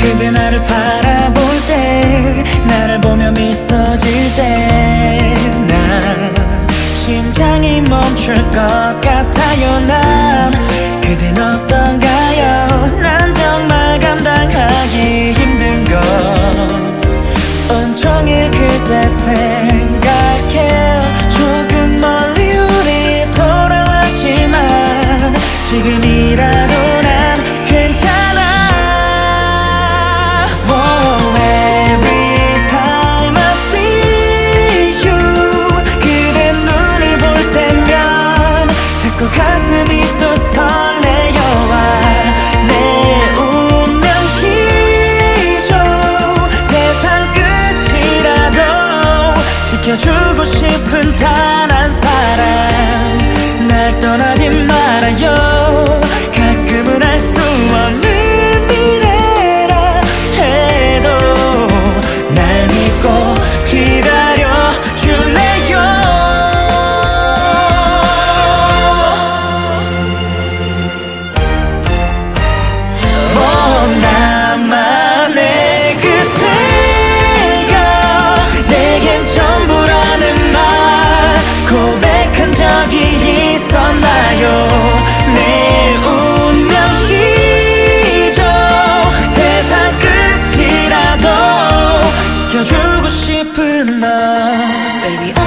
그대 나를 바라볼 때 나를 보며 미소질 때 난 심장이 멈출 것 같아요 난. 그댄 어떤가요? 난 정말 감당하기 힘든 것. 온종일 그대 생 yeah. baby.